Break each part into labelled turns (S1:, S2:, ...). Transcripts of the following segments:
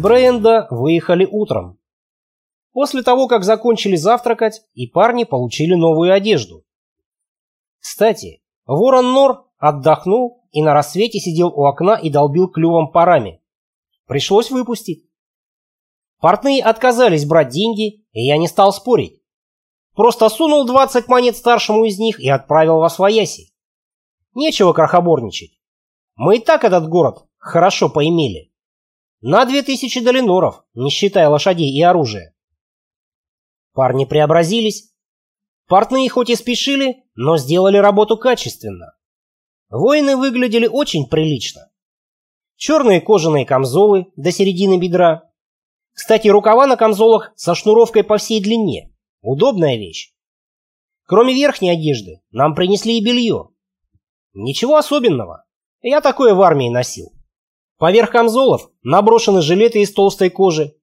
S1: Брейенда выехали утром. После того, как закончили завтракать, и парни получили новую одежду. Кстати, Ворон Нор отдохнул и на рассвете сидел у окна и долбил клювом парами. Пришлось выпустить. Портные отказались брать деньги, и я не стал спорить. Просто сунул 20 монет старшему из них и отправил во свояси. Нечего крохоборничать. Мы и так этот город хорошо поимели. На 2000 долиноров, не считая лошадей и оружия. Парни преобразились. Портные хоть и спешили, но сделали работу качественно. Воины выглядели очень прилично. Черные кожаные камзолы до середины бедра. Кстати, рукава на камзолах со шнуровкой по всей длине. Удобная вещь. Кроме верхней одежды, нам принесли и белье. Ничего особенного. Я такое в армии носил. Поверх камзолов наброшены жилеты из толстой кожи.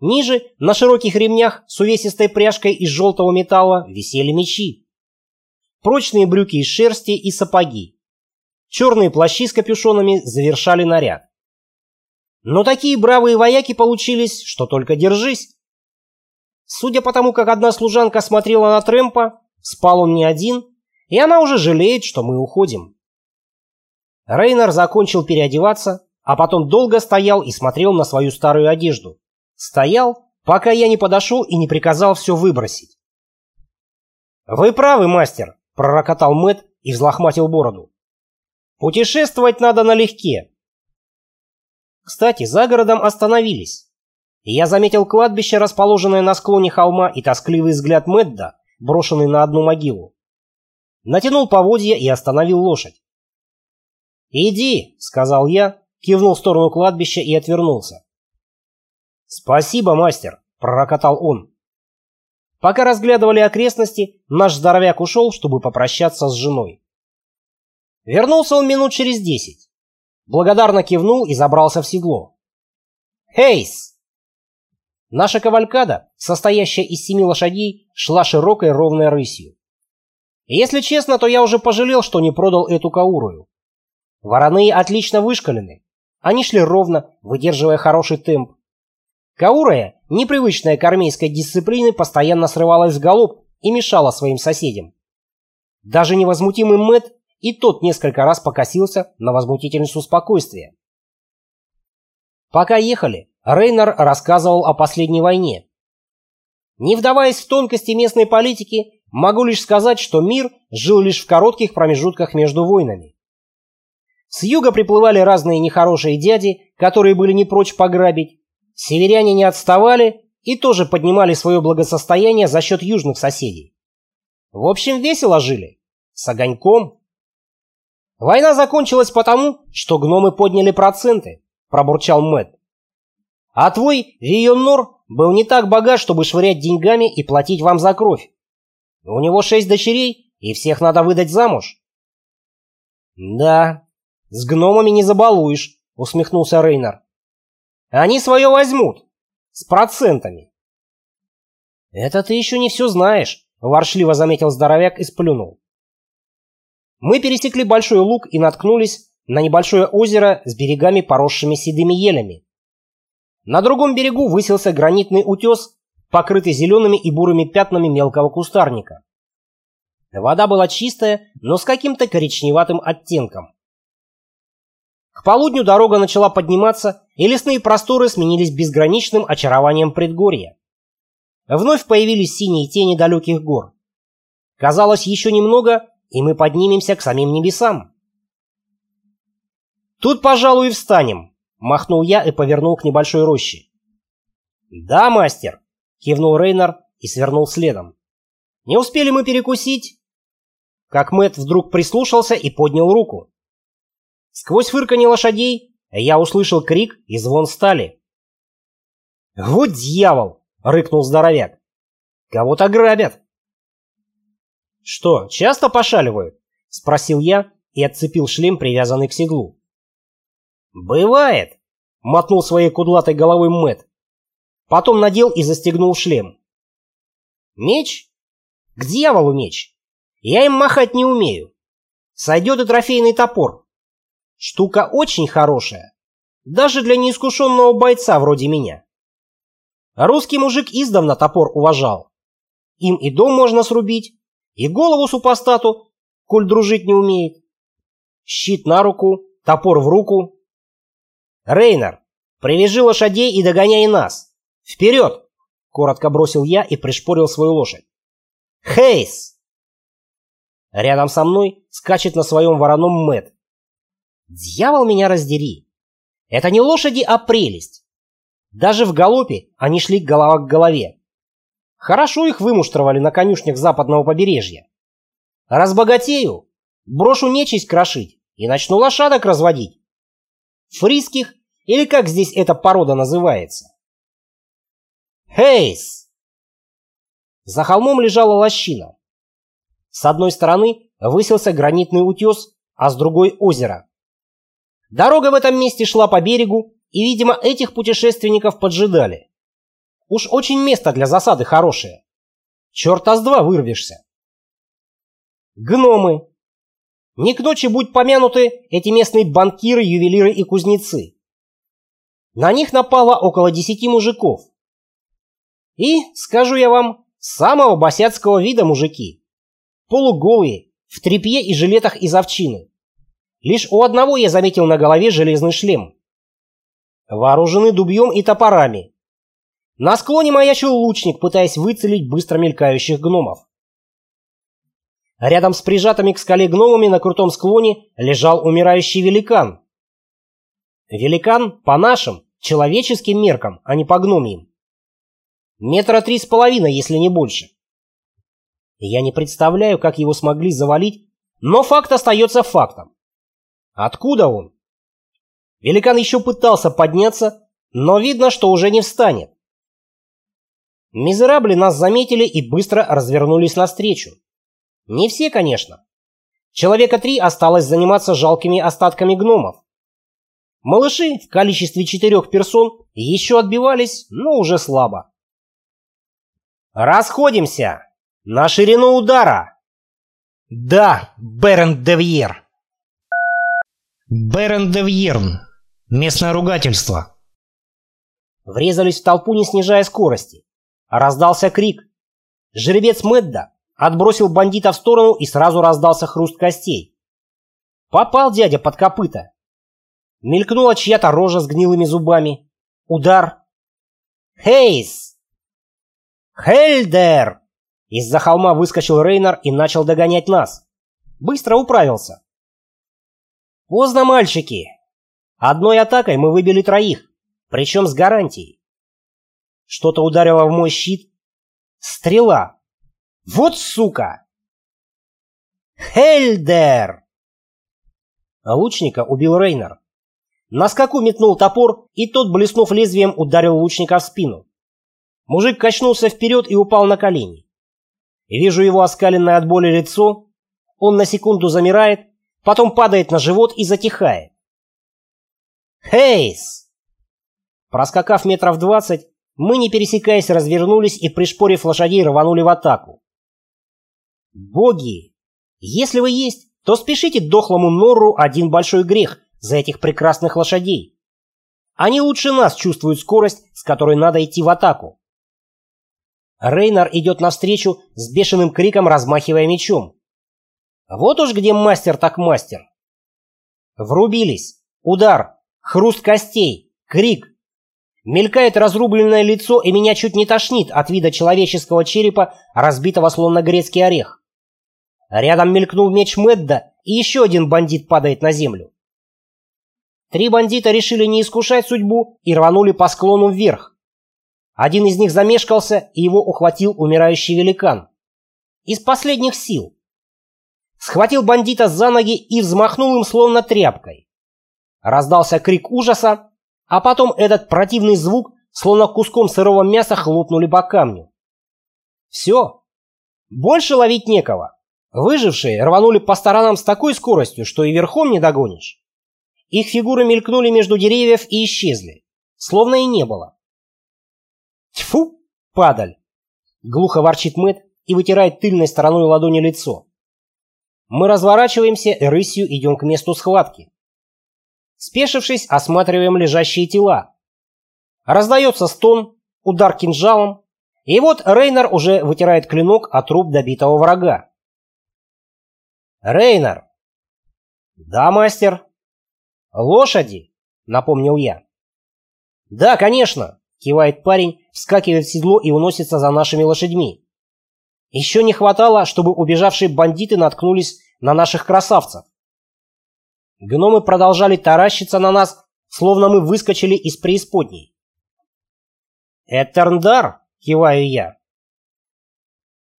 S1: Ниже, на широких ремнях с увесистой пряжкой из желтого металла, висели мечи. Прочные брюки из шерсти и сапоги. Черные плащи с капюшонами завершали наряд. Но такие бравые вояки получились, что только держись. Судя по тому, как одна служанка смотрела на Трэмпа, спал он не один, и она уже жалеет, что мы уходим. Рейнер закончил переодеваться, а потом долго стоял и смотрел на свою старую одежду. Стоял, пока я не подошел и не приказал все выбросить. «Вы правы, мастер», — пророкотал Мэт и взлохматил бороду. «Путешествовать надо налегке». Кстати, за городом остановились. Я заметил кладбище, расположенное на склоне холма, и тоскливый взгляд Мэдда, брошенный на одну могилу. Натянул поводья и остановил лошадь. «Иди», — сказал я, кивнул в сторону кладбища и отвернулся. «Спасибо, мастер», — пророкотал он. Пока разглядывали окрестности, наш здоровяк ушел, чтобы попрощаться с женой. Вернулся он минут через десять. Благодарно кивнул и забрался в седло. «Хейс!» Наша кавалькада, состоящая из семи лошадей, шла широкой ровной рысью. Если честно, то я уже пожалел, что не продал эту каурую. Вороные отлично вышкалены. Они шли ровно, выдерживая хороший темп. Каурая, непривычная к армейской дисциплине, постоянно срывалась в галоп и мешала своим соседям. Даже невозмутимый Мэт и тот несколько раз покосился на возмутительницу спокойствия. Пока ехали, Рейнер рассказывал о последней войне. Не вдаваясь в тонкости местной политики, могу лишь сказать, что мир жил лишь в коротких промежутках между войнами. С юга приплывали разные нехорошие дяди, которые были не прочь пограбить. Северяне не отставали и тоже поднимали свое благосостояние за счет южных соседей. В общем, весело жили. С огоньком. Война закончилась потому, что гномы подняли проценты, пробурчал Мэтт. А твой Вийоннор был не так богат, чтобы швырять деньгами и платить вам за кровь. У него шесть дочерей, и всех надо выдать замуж. Да, «С гномами не забалуешь», — усмехнулся Рейнер. «Они свое возьмут. С процентами». «Это ты еще не все знаешь», — воршливо заметил здоровяк и сплюнул. Мы пересекли большой луг и наткнулись на небольшое озеро с берегами, поросшими седыми елями. На другом берегу высился гранитный утес, покрытый зелеными и бурыми пятнами мелкого кустарника. Вода была чистая, но с каким-то коричневатым оттенком. К полудню дорога начала подниматься, и лесные просторы сменились безграничным очарованием предгорья. Вновь появились синие тени далеких гор. Казалось, еще немного, и мы поднимемся к самим небесам. «Тут, пожалуй, и встанем», — махнул я и повернул к небольшой роще. «Да, мастер», — кивнул Рейнар и свернул следом. «Не успели мы перекусить?» Как Мэт вдруг прислушался и поднял руку. Сквозь фырканье лошадей я услышал крик и звон стали. «Вот дьявол!» — рыкнул здоровяк. «Кого-то грабят!» «Что, часто пошаливают?» — спросил я и отцепил шлем, привязанный к седлу. «Бывает!» — мотнул своей кудлатой головой Мэт. Потом надел и застегнул шлем. «Меч? К дьяволу меч! Я им махать не умею. Сойдет и трофейный топор. Штука очень хорошая. даже для неискушенного бойца вроде меня. Русский мужик издавна топор уважал. Им и дом можно срубить, и голову супостату, коль дружить не умеет. Щит на руку, топор в руку. Рейнер, привяжи лошадей и догоняй нас. Вперед! Коротко бросил я и пришпорил свою лошадь. Хейс! Рядом со мной скачет на своем вороном Мэт. Дьявол меня раздери. Это не лошади, а прелесть. Даже в галопе они шли голова к голове. Хорошо их вымуштровали на конюшнях западного побережья. Разбогатею, брошу нечисть крошить и начну лошадок разводить. Фриских, или как здесь эта порода называется. Хейс! За холмом лежала лощина. С одной стороны высился гранитный утес, а с другой озеро. Дорога в этом месте шла по берегу, и, видимо, этих путешественников поджидали. Уж очень место для засады хорошее. Черта с два вырвешься. Гномы. Не к ночи будь помянуты эти местные банкиры, ювелиры и кузнецы. На них напало около десяти мужиков. И, скажу я вам, самого босяцкого вида мужики. Полуголые, в тряпье и жилетах из овчины. Лишь у одного я заметил на голове железный шлем. Вооружены дубьем и топорами. На склоне маячил лучник, пытаясь выцелить быстро мелькающих гномов. Рядом с прижатыми к скале гномами на крутом склоне лежал умирающий великан. Великан по нашим, человеческим меркам, а не по гномьим. Метра три с половиной, если не больше. Я не представляю, как его смогли завалить, но факт остается фактом. Откуда он? Великан еще пытался подняться, но видно, что уже не встанет. Мизерабли нас заметили и быстро развернулись навстречу. Не все, конечно. Человека три осталось заниматься жалкими остатками гномов. Малыши в количестве четырех персон еще отбивались, но уже слабо. «Расходимся! На ширину удара!» «Да, Берен Девьер!»
S2: Берен Девьерн. Местное ругательство.
S1: Врезались в толпу, не снижая скорости. Раздался крик. Жеребец Мэдда отбросил бандита в сторону и сразу раздался хруст костей. Попал дядя под копыта. Мелькнула чья-то рожа с гнилыми зубами. Удар. «Хейс!» «Хельдер!» Из-за холма выскочил Рейнар и начал догонять нас. Быстро управился. Поздно, мальчики. Одной атакой мы выбили троих, причем с гарантией. Что-то ударило в мой щит. Стрела. Вот сука! Хельдер! Лучника убил Рейнер. На скаку метнул топор, и тот, блеснув лезвием, ударил лучника в спину. Мужик качнулся вперед и упал на колени. Вижу его оскаленное от боли лицо. Он на секунду замирает, потом падает на живот и затихает. «Хейс!» Проскакав метров двадцать, мы, не пересекаясь, развернулись и, пришпорив лошадей, рванули в атаку. «Боги! Если вы есть, то спешите дохлому Норру один большой грех за этих прекрасных лошадей. Они лучше нас чувствуют скорость, с которой надо идти в атаку». Рейнар идет навстречу с бешеным криком, размахивая мечом. Вот уж где мастер так мастер. Врубились. Удар. Хруст костей. Крик. Мелькает разрубленное лицо, и меня чуть не тошнит от вида человеческого черепа, разбитого словно грецкий орех. Рядом мелькнул меч Медда, и еще один бандит падает на землю. Три бандита решили не искушать судьбу и рванули по склону вверх. Один из них замешкался, и его ухватил умирающий великан. Из последних сил схватил бандита за ноги и взмахнул им словно тряпкой. Раздался крик ужаса, а потом этот противный звук, словно куском сырого мяса, хлопнули по камню. Все. Больше ловить некого. Выжившие рванули по сторонам с такой скоростью, что и верхом не догонишь. Их фигуры мелькнули между деревьев и исчезли, словно и не было. Тьфу, падаль! Глухо ворчит Мэт и вытирает тыльной стороной ладони лицо. Мы разворачиваемся рысью идем к месту схватки. Спешившись, осматриваем лежащие тела. Раздается стон, удар кинжалом, и вот Рейнер уже вытирает клинок от труп добитого врага. «Рейнер!» «Да, мастер!» «Лошади!» — напомнил я. «Да, конечно!» — кивает парень, вскакивает в седло и уносится за нашими лошадьми. Еще не хватало, чтобы убежавшие бандиты наткнулись на наших красавцев. Гномы продолжали таращиться на нас, словно мы выскочили из преисподней. «Этерндар!» — киваю я.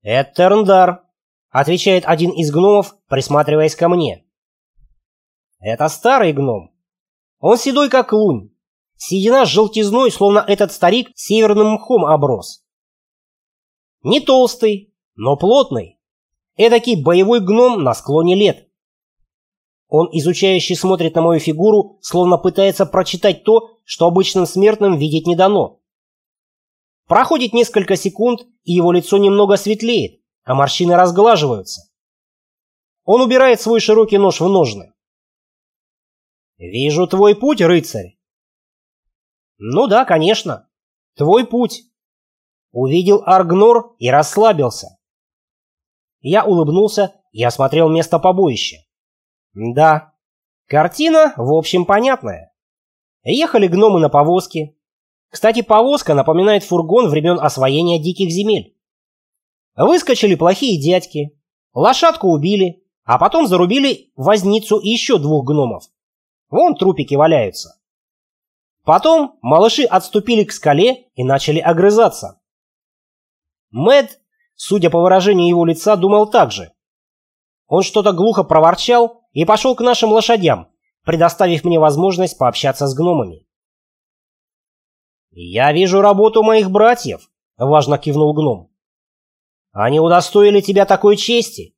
S1: «Этерндар!» — отвечает один из гномов, присматриваясь ко мне. «Это старый гном. Он седой, как лунь. Седина с желтизной, словно этот старик северным мхом оброс. Не толстый, но плотный. Эдакий боевой гном на склоне лет. Он изучающе смотрит на мою фигуру, словно пытается прочитать то, что обычным смертным видеть не дано. Проходит несколько секунд, и его лицо немного светлеет, а морщины разглаживаются. Он убирает свой широкий нож в ножны. «Вижу твой путь, рыцарь!» «Ну да, конечно. Твой путь!» Увидел Аргнор и расслабился. Я улыбнулся и осмотрел место побоища. Да, картина, в общем, понятная. Ехали гномы на повозке. Кстати, повозка напоминает фургон времен освоения диких земель. Выскочили плохие дядьки, лошадку убили, а потом зарубили возницу и еще двух гномов. Вон трупики валяются. Потом малыши отступили к скале и начали огрызаться. Мэд судя по выражению его лица, думал так же. Он что-то глухо проворчал и пошел к нашим лошадям, предоставив мне возможность пообщаться с гномами. «Я вижу работу моих братьев», — важно кивнул гном. «Они удостоили тебя такой чести».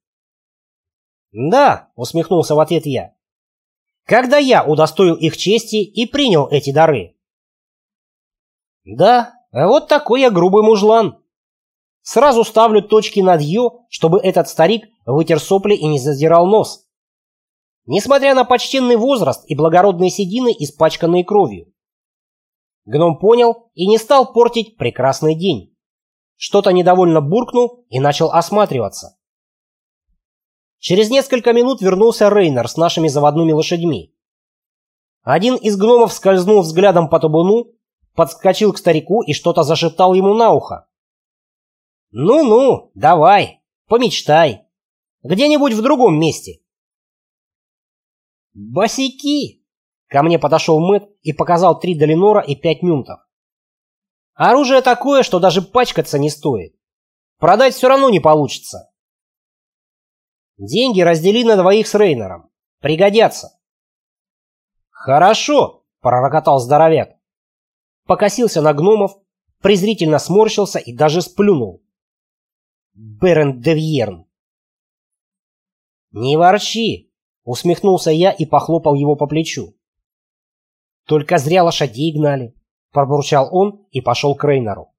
S1: «Да», — усмехнулся в ответ я. «Когда я удостоил их чести и принял эти дары». «Да, вот такой я грубый мужлан», Сразу ставлю точки над «ё», чтобы этот старик вытер сопли и не задирал нос. Несмотря на почтенный возраст и благородные седины, испачканные кровью. Гном понял и не стал портить прекрасный день. Что-то недовольно буркнул и начал осматриваться. Через несколько минут вернулся Рейнер с нашими заводными лошадьми. Один из гномов скользнул взглядом по табуну, подскочил к старику и что-то зашептал ему на ухо. «Ну-ну, давай, помечтай. Где-нибудь в другом месте». «Босяки!» Ко мне подошел Мэтт и показал три долинора и пять мюнтов. «Оружие такое, что даже пачкаться не стоит. Продать все равно не получится». «Деньги раздели на двоих с Рейнером. Пригодятся». «Хорошо», — пророкотал здоровяк. Покосился на гномов, презрительно сморщился и даже сплюнул. Берен Девьерн. «Не ворчи!» — усмехнулся я и похлопал его по плечу. «Только зря лошадей гнали», — пробурчал он и пошел к Рейнору.